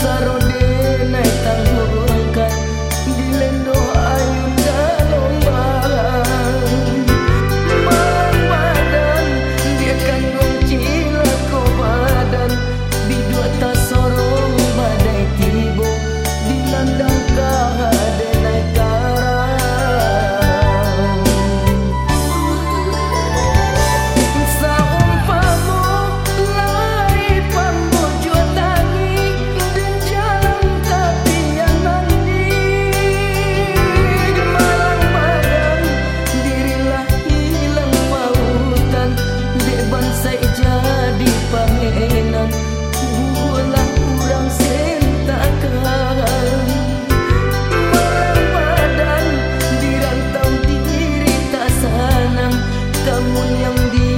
sarode un.